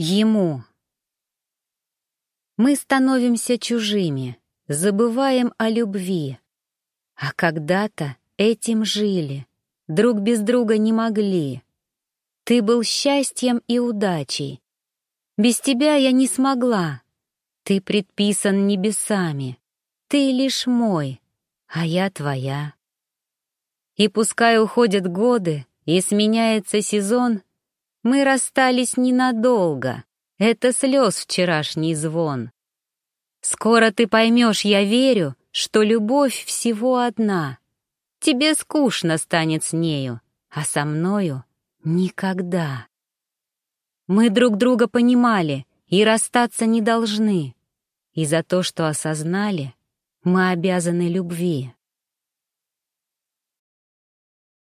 Ему. Мы становимся чужими, забываем о любви. А когда-то этим жили, друг без друга не могли. Ты был счастьем и удачей. Без тебя я не смогла. Ты предписан небесами. Ты лишь мой, а я твоя. И пускай уходят годы и сменяется сезон, мы расстались ненадолго. Это слез вчерашний звон. Скоро ты поймешь, я верю, что любовь всего одна. Тебе скучно станет с нею, а со мною никогда. Мы друг друга понимали и расстаться не должны. И за то, что осознали, мы обязаны любви.